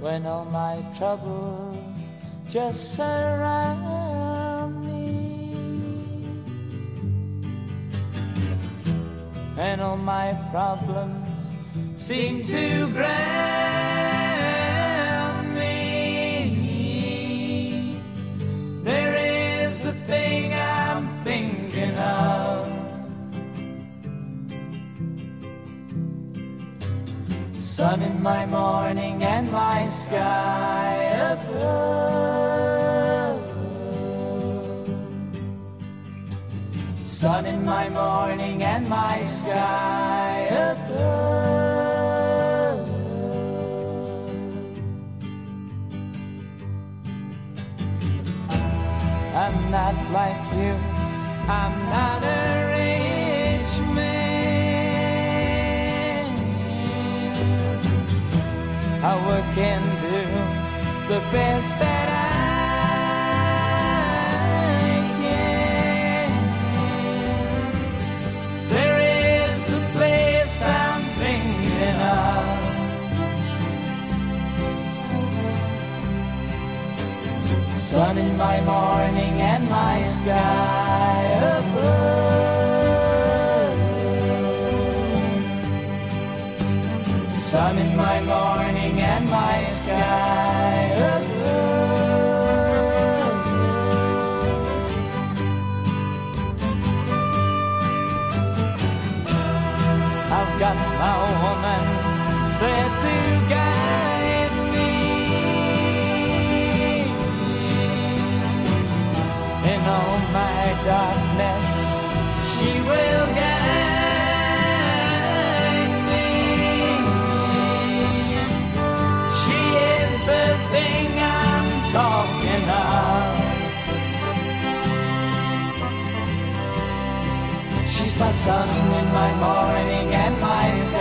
when all my troubles just surround me. And all my problems seem to ground sun in my morning and my sky above. Sun in my morning and my sky above. I'm not like you, I'm not a rich I and do the best that I can. There is a place I'm thinking of. Sun in my morning and my sky Sun in my morning and my sky. I've got my woman there to guide me in all my darkness. She will for sun in my morning and my.